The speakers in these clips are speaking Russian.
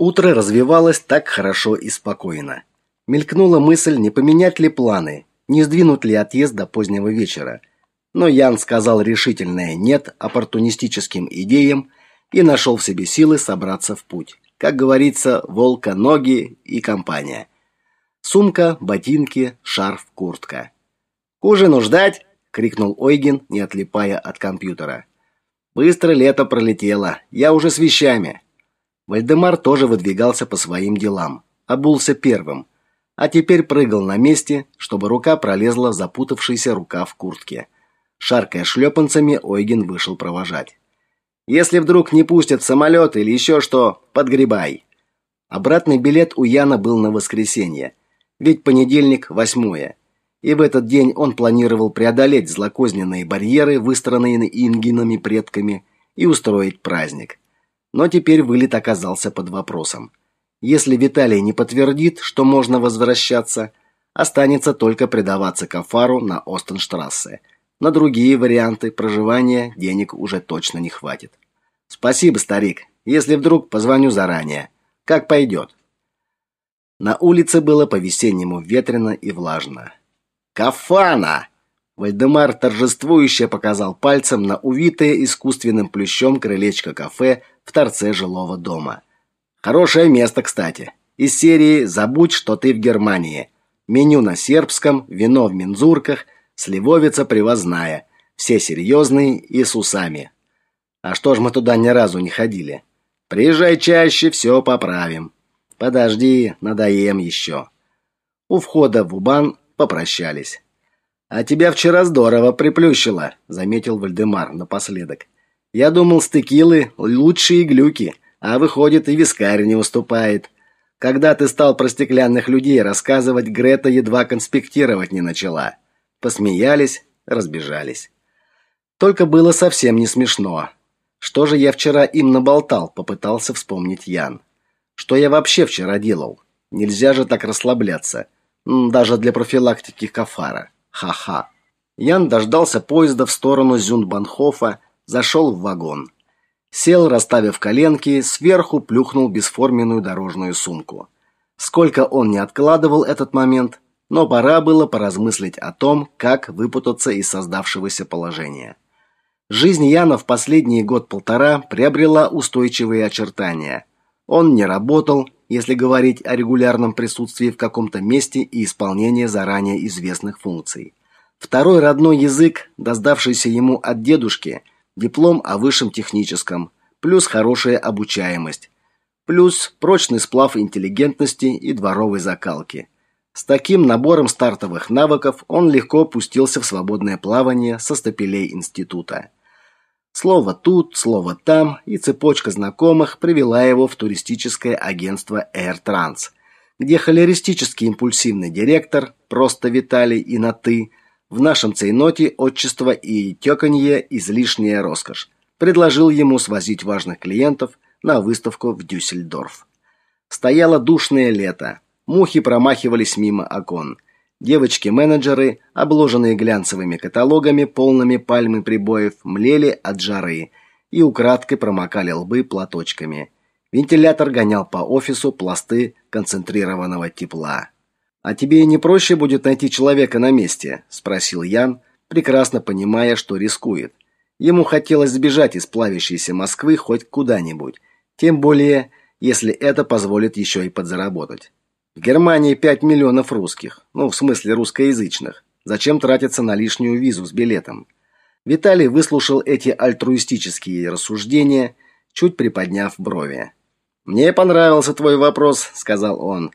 Утро развивалось так хорошо и спокойно. Мелькнула мысль, не поменять ли планы, не сдвинуть ли отъезд до позднего вечера. Но Ян сказал решительное «нет» оппортунистическим идеям и нашел в себе силы собраться в путь. Как говорится, волка ноги и компания. Сумка, ботинки, шарф, куртка. «К ужину ждать!» — крикнул Ойген, не отлипая от компьютера. «Быстро лето пролетело. Я уже с вещами». Вальдемар тоже выдвигался по своим делам. Обулся первым. А теперь прыгал на месте, чтобы рука пролезла в запутавшийся рукав куртки. Шаркая шлепанцами, Ойген вышел провожать. «Если вдруг не пустят самолет или еще что, подгребай». Обратный билет у Яна был на воскресенье. Ведь понедельник – восьмое. И в этот день он планировал преодолеть злокозненные барьеры, выстроенные ингинами предками, и устроить праздник но теперь вылет оказался под вопросом. Если Виталий не подтвердит, что можно возвращаться, останется только предаваться кафару на Остенштрассе. На другие варианты проживания денег уже точно не хватит. Спасибо, старик. Если вдруг позвоню заранее. Как пойдет?» На улице было по-весеннему ветрено и влажно. Кафана! Вальдемар торжествующе показал пальцем на увитое искусственным плющом крылечко кафе в торце жилого дома. Хорошее место, кстати. Из серии «Забудь, что ты в Германии». Меню на сербском, вино в мензурках, сливовица привозная. Все серьезные и с усами. А что ж мы туда ни разу не ходили? Приезжай чаще, все поправим. Подожди, надоем еще. У входа в Убан попрощались. А тебя вчера здорово приплющило, заметил Вальдемар напоследок. Я думал, с текилы лучшие глюки, а выходит и вискарь не уступает. Когда ты стал про стеклянных людей рассказывать, Грета едва конспектировать не начала. Посмеялись, разбежались. Только было совсем не смешно. Что же я вчера им наболтал, попытался вспомнить Ян. Что я вообще вчера делал? Нельзя же так расслабляться. Даже для профилактики кафара. Ха-ха. Ян дождался поезда в сторону Зюнбанхофа, зашел в вагон. Сел, расставив коленки, сверху плюхнул бесформенную дорожную сумку. Сколько он не откладывал этот момент, но пора было поразмыслить о том, как выпутаться из создавшегося положения. Жизнь Яна в последний год-полтора приобрела устойчивые очертания. Он не работал, если говорить о регулярном присутствии в каком-то месте и исполнении заранее известных функций. Второй родной язык, доставшийся ему от дедушки, диплом о высшем техническом, плюс хорошая обучаемость, плюс прочный сплав интеллигентности и дворовой закалки. С таким набором стартовых навыков он легко пустился в свободное плавание со стапелей института. Слово тут, слово там, и цепочка знакомых привела его в туристическое агентство Air Trans, где холеристический импульсивный директор, просто Виталий и на «ты», в нашем цейноте отчество и тёканье излишняя роскошь. Предложил ему свозить важных клиентов на выставку в Дюссельдорф. Стояло душное лето. Мухи промахивались мимо окон. Девочки-менеджеры, обложенные глянцевыми каталогами, полными пальмы прибоев, млели от жары и украдкой промокали лбы платочками. Вентилятор гонял по офису пласты концентрированного тепла. А тебе не проще будет найти человека на месте, спросил Ян, прекрасно понимая, что рискует. Ему хотелось сбежать из плавящейся Москвы хоть куда-нибудь, тем более, если это позволит еще и подзаработать. В Германии 5 миллионов русских, ну, в смысле русскоязычных. Зачем тратиться на лишнюю визу с билетом? Виталий выслушал эти альтруистические рассуждения, чуть приподняв брови. Мне понравился твой вопрос, сказал он.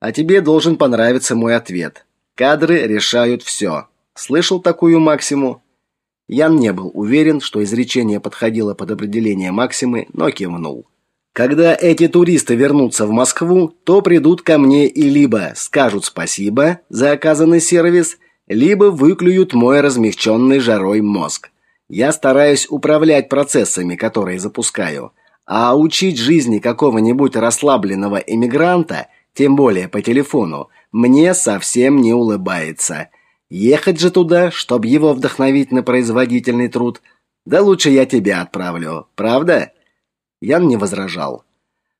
А тебе должен понравиться мой ответ. Кадры решают все. Слышал такую максиму? Ян не был уверен, что изречение подходило под определение максимы, но кивнул. Когда эти туристы вернутся в Москву, то придут ко мне и либо скажут спасибо за оказанный сервис, либо выклюют мой размягченный жарой мозг. Я стараюсь управлять процессами, которые запускаю, а учить жизни какого-нибудь расслабленного эмигранта – тем более по телефону, мне совсем не улыбается. Ехать же туда, чтобы его вдохновить на производительный труд. Да лучше я тебя отправлю, правда? Ян не возражал.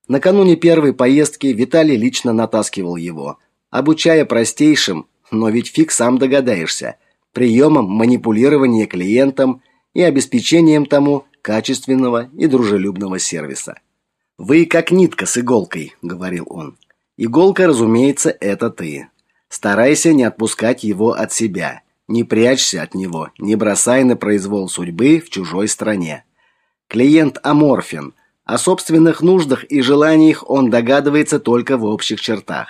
Накануне первой поездки Виталий лично натаскивал его, обучая простейшим, но ведь фиг сам догадаешься, приемам манипулирования клиентом и обеспечением тому качественного и дружелюбного сервиса. «Вы как нитка с иголкой», — говорил он. «Иголка, разумеется, это ты. Старайся не отпускать его от себя, не прячься от него, не бросай на произвол судьбы в чужой стране. Клиент аморфен, о собственных нуждах и желаниях он догадывается только в общих чертах.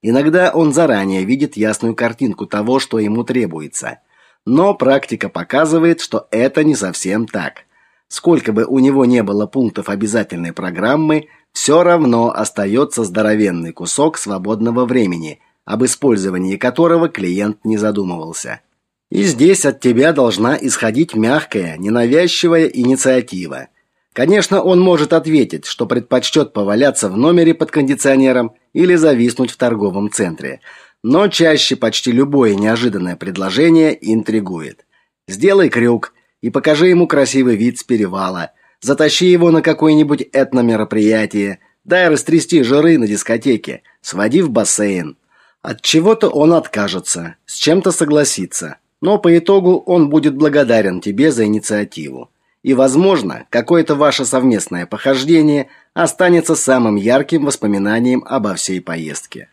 Иногда он заранее видит ясную картинку того, что ему требуется. Но практика показывает, что это не совсем так. Сколько бы у него не было пунктов обязательной программы, все равно остается здоровенный кусок свободного времени, об использовании которого клиент не задумывался. И здесь от тебя должна исходить мягкая, ненавязчивая инициатива – Конечно, он может ответить, что предпочтет поваляться в номере под кондиционером или зависнуть в торговом центре. Но чаще почти любое неожиданное предложение интригует. Сделай крюк и покажи ему красивый вид с перевала. Затащи его на какое-нибудь этномероприятие. Дай растрясти жиры на дискотеке. Своди в бассейн. От чего-то он откажется, с чем-то согласится. Но по итогу он будет благодарен тебе за инициативу. И, возможно, какое-то ваше совместное похождение останется самым ярким воспоминанием обо всей поездке.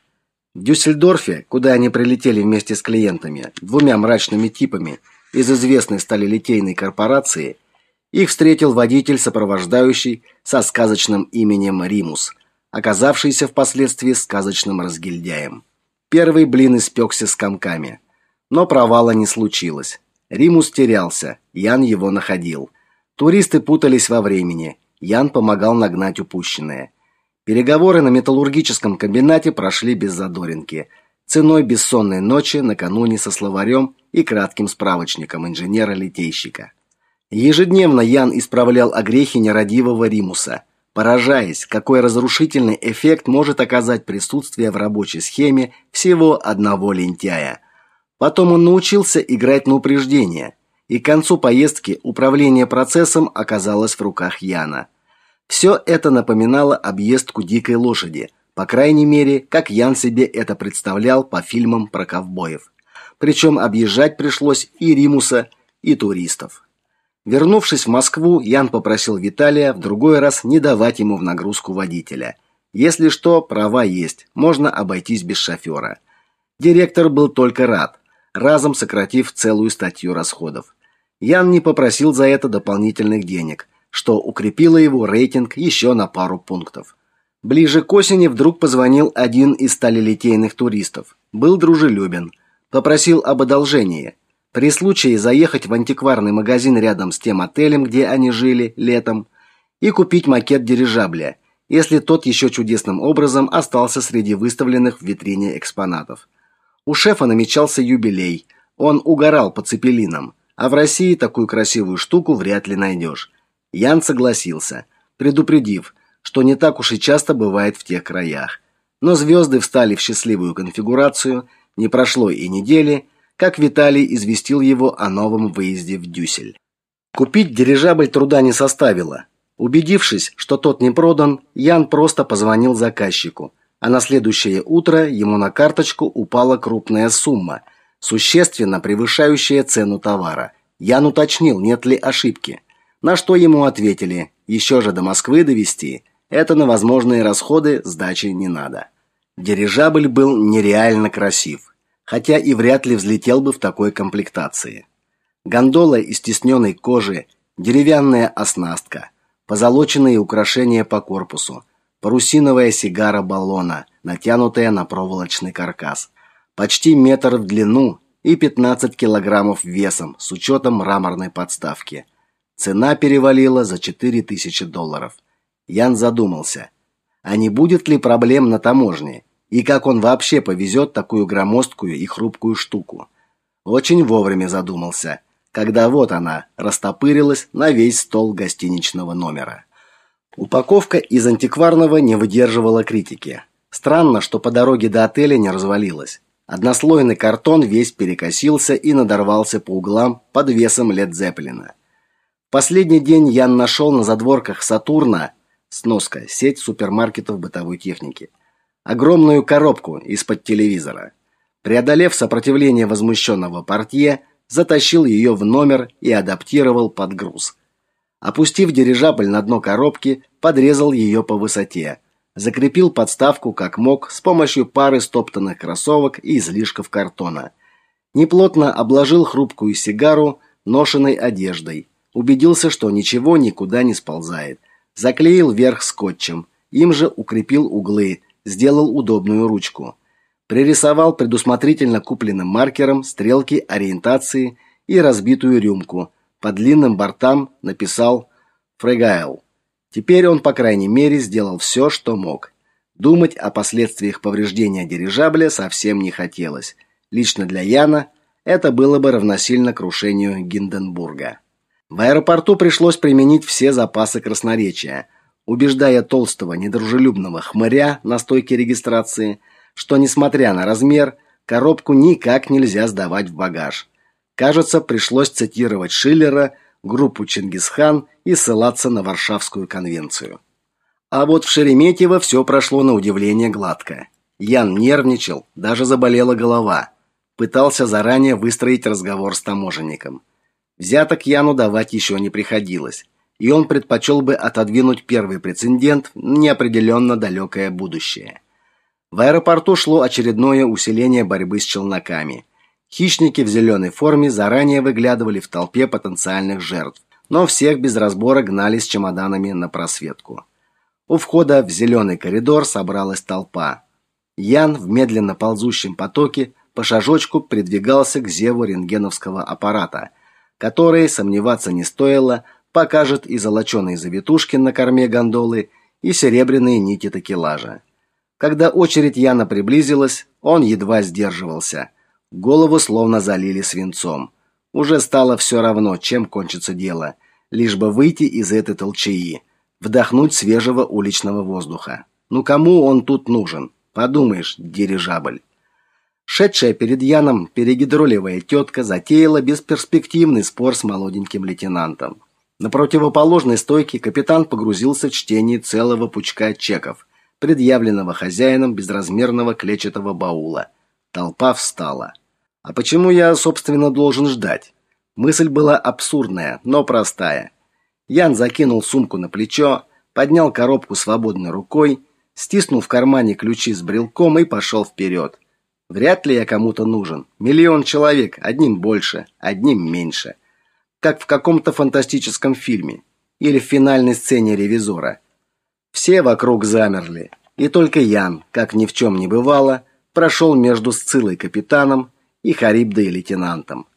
В Дюссельдорфе, куда они прилетели вместе с клиентами, двумя мрачными типами из известной сталелитейной корпорации, их встретил водитель, сопровождающий со сказочным именем Римус, оказавшийся впоследствии сказочным разгильдяем. Первый блин испекся с комками, но провала не случилось. Римус терялся, Ян его находил. Туристы путались во времени. Ян помогал нагнать упущенное. Переговоры на металлургическом комбинате прошли без задоринки, ценой бессонной ночи накануне со словарем и кратким справочником инженера-литейщика. Ежедневно Ян исправлял огрехи нерадивого Римуса, поражаясь, какой разрушительный эффект может оказать присутствие в рабочей схеме всего одного лентяя. Потом он научился играть на упреждение – и к концу поездки управление процессом оказалось в руках Яна. Все это напоминало объездку дикой лошади, по крайней мере, как Ян себе это представлял по фильмам про ковбоев. Причем объезжать пришлось и Римуса, и туристов. Вернувшись в Москву, Ян попросил Виталия в другой раз не давать ему в нагрузку водителя. Если что, права есть, можно обойтись без шофера. Директор был только рад, разом сократив целую статью расходов. Ян не попросил за это дополнительных денег, что укрепило его рейтинг еще на пару пунктов. Ближе к осени вдруг позвонил один из сталелитейных туристов. Был дружелюбен, попросил об одолжении. При случае заехать в антикварный магазин рядом с тем отелем, где они жили летом, и купить макет дирижабля, если тот еще чудесным образом остался среди выставленных в витрине экспонатов. У шефа намечался юбилей. Он угорал по цепелинам. А в России такую красивую штуку вряд ли найдешь. Ян согласился, предупредив, что не так уж и часто бывает в тех краях. Но звезды встали в счастливую конфигурацию, не прошло и недели, как Виталий известил его о новом выезде в Дюссель. Купить дирижабль труда не составило. Убедившись, что тот не продан, Ян просто позвонил заказчику, а на следующее утро ему на карточку упала крупная сумма – существенно превышающая цену товара. Ян уточнил, нет ли ошибки. На что ему ответили: еще же до Москвы довести. Это на возможные расходы сдачи не надо. Дирижабль был нереально красив, хотя и вряд ли взлетел бы в такой комплектации. Гондола из тисненной кожи, деревянная оснастка, позолоченные украшения по корпусу, парусиновая сигара баллона, натянутая на проволочный каркас, почти метр в длину и 15 килограммов весом с учетом мраморной подставки. Цена перевалила за 4000 долларов. Ян задумался, а не будет ли проблем на таможне и как он вообще повезет такую громоздкую и хрупкую штуку. Очень вовремя задумался, когда вот она растопырилась на весь стол гостиничного номера. Упаковка из антикварного не выдерживала критики. Странно, что по дороге до отеля не развалилась. Однослойный картон весь перекосился и надорвался по углам под весом Лед Зеппелина. Последний день Ян нашел на задворках Сатурна Сноска. Сеть супермаркетов бытовой техники. Огромную коробку из-под телевизора. Преодолев сопротивление возмущенного портье, затащил ее в номер и адаптировал под груз. Опустив дирижабль на дно коробки, подрезал ее по высоте. Закрепил подставку как мог с помощью пары стоптанных кроссовок и излишков картона. Неплотно обложил хрупкую сигару ношенной одеждой. Убедился, что ничего никуда не сползает. Заклеил верх скотчем. Им же укрепил углы, сделал удобную ручку. Пририсовал предусмотрительно купленным маркером стрелки ориентации и разбитую рюмку. По длинным бортам написал «Фрегайл». Теперь он, по крайней мере, сделал все, что мог. Думать о последствиях повреждения дирижабля совсем не хотелось. Лично для Яна это было бы равносильно крушению Гинденбурга. В аэропорту пришлось применить все запасы красноречия, убеждая толстого недружелюбного хмыря на стойке регистрации, что несмотря на размер, коробку никак нельзя сдавать в багаж. Кажется, пришлось цитировать Шиллера, группу Чингисхан и ссылаться на Варшавскую конвенцию. А вот в Шереметьево все прошло на удивление гладко. Ян нервничал, даже заболела голова. Пытался заранее выстроить разговор с таможенником. Взяток Яну давать еще не приходилось, и он предпочел бы отодвинуть первый прецедент в неопределенно далекое будущее. В аэропорту шло очередное усиление борьбы с челноками. Хищники в зеленой форме заранее выглядывали в толпе потенциальных жертв, но всех без разбора гнали с чемоданами на просветку. У входа в зеленый коридор собралась толпа. Ян в медленно ползущем потоке по шажочку придвигался к зеву рентгеновского аппарата – который, сомневаться не стоило, покажет и золоченые завитушки на корме гондолы, и серебряные нити такелажа. Когда очередь Яна приблизилась, он едва сдерживался. Голову словно залили свинцом. Уже стало все равно, чем кончится дело, лишь бы выйти из этой толчаи, вдохнуть свежего уличного воздуха. Ну кому он тут нужен? Подумаешь, дирижабль. Шедшая перед Яном перегидроливая тетка затеяла бесперспективный спор с молоденьким лейтенантом. На противоположной стойке капитан погрузился в чтение целого пучка чеков, предъявленного хозяином безразмерного клетчатого баула. Толпа встала. А почему я, собственно, должен ждать? Мысль была абсурдная, но простая. Ян закинул сумку на плечо, поднял коробку свободной рукой, стиснул в кармане ключи с брелком и пошел вперед. Вряд ли я кому-то нужен. Миллион человек, одним больше, одним меньше. Как в каком-то фантастическом фильме или в финальной сцене ревизора. Все вокруг замерли, и только Ян, как ни в чем не бывало, прошел между Сцилой капитаном и Харибдой лейтенантом.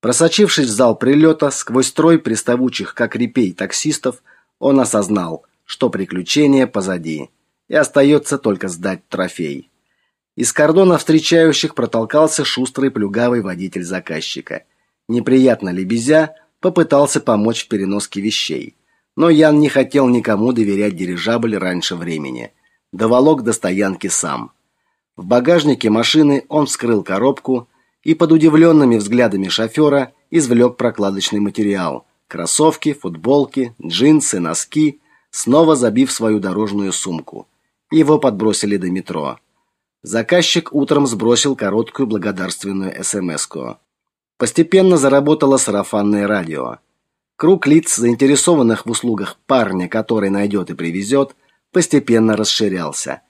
Просочившись в зал прилета сквозь строй приставучих как репей таксистов, он осознал, что приключение позади, и остается только сдать трофей. Из кордона встречающих протолкался шустрый плюгавый водитель заказчика. Неприятно лебезя, попытался помочь в переноске вещей. Но Ян не хотел никому доверять дирижабль раньше времени. Доволок до стоянки сам. В багажнике машины он вскрыл коробку и под удивленными взглядами шофера извлек прокладочный материал: кроссовки, футболки, джинсы, носки, снова забив свою дорожную сумку. Его подбросили до метро. Заказчик утром сбросил короткую благодарственную СМСку. Постепенно заработало сарафанное радио. Круг лиц, заинтересованных в услугах парня, который найдет и привезет, постепенно расширялся.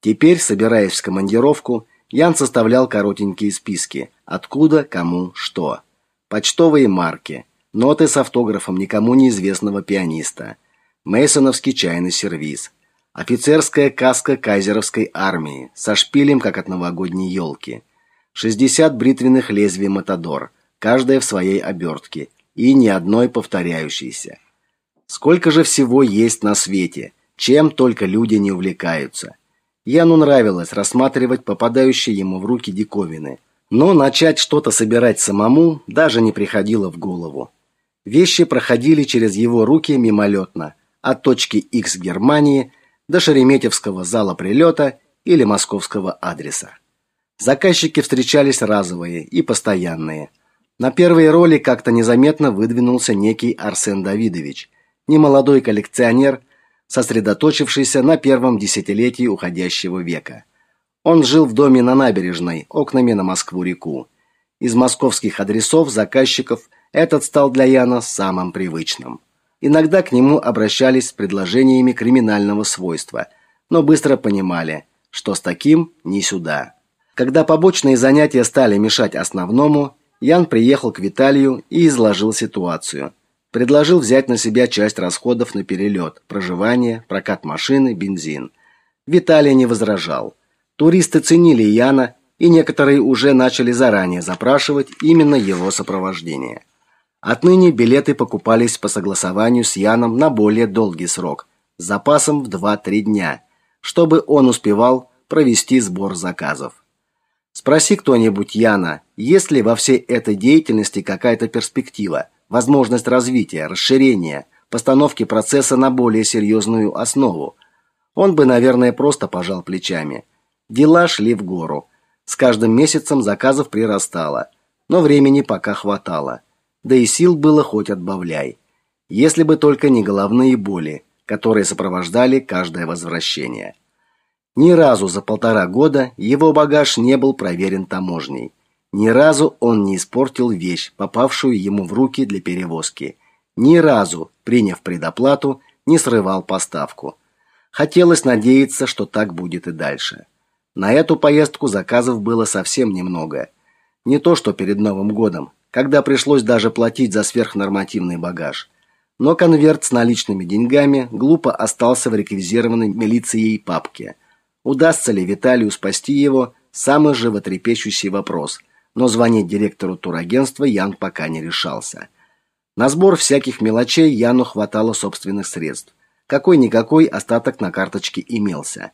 Теперь, собираясь в командировку, Ян составлял коротенькие списки: откуда, кому, что. Почтовые марки, ноты с автографом никому неизвестного пианиста, мейсоновский чайный сервиз, Офицерская каска кайзеровской армии со шпилем, как от новогодней елки. 60 бритвенных лезвий Матадор, каждая в своей обертке, и ни одной повторяющейся. Сколько же всего есть на свете, чем только люди не увлекаются. Яну нравилось рассматривать попадающие ему в руки диковины, но начать что-то собирать самому даже не приходило в голову. Вещи проходили через его руки мимолетно, от точки X Германии до Шереметьевского зала прилета или московского адреса. Заказчики встречались разовые и постоянные. На первой роли как-то незаметно выдвинулся некий Арсен Давидович, немолодой коллекционер, сосредоточившийся на первом десятилетии уходящего века. Он жил в доме на набережной, окнами на Москву-реку. Из московских адресов заказчиков этот стал для Яна самым привычным. Иногда к нему обращались с предложениями криминального свойства, но быстро понимали, что с таким не сюда. Когда побочные занятия стали мешать основному, Ян приехал к Виталию и изложил ситуацию. Предложил взять на себя часть расходов на перелет, проживание, прокат машины, бензин. Виталий не возражал. Туристы ценили Яна, и некоторые уже начали заранее запрашивать именно его сопровождение. Отныне билеты покупались по согласованию с Яном на более долгий срок, с запасом в 2-3 дня, чтобы он успевал провести сбор заказов. Спроси кто-нибудь Яна, есть ли во всей этой деятельности какая-то перспектива, возможность развития, расширения, постановки процесса на более серьезную основу. Он бы, наверное, просто пожал плечами. Дела шли в гору. С каждым месяцем заказов прирастало, но времени пока хватало да и сил было хоть отбавляй. Если бы только не головные боли, которые сопровождали каждое возвращение. Ни разу за полтора года его багаж не был проверен таможней. Ни разу он не испортил вещь, попавшую ему в руки для перевозки. Ни разу, приняв предоплату, не срывал поставку. Хотелось надеяться, что так будет и дальше. На эту поездку заказов было совсем немного. Не то, что перед Новым годом, когда пришлось даже платить за сверхнормативный багаж. Но конверт с наличными деньгами глупо остался в реквизированной милицией папке. Удастся ли Виталию спасти его самый животрепещущий вопрос, но звонить директору турагентства Ян пока не решался. На сбор всяких мелочей Яну хватало собственных средств. Какой-никакой остаток на карточке имелся.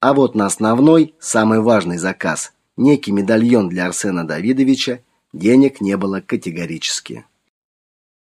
А вот на основной, самый важный заказ, некий медальон для Арсена Давидовича, Денег не было категорически.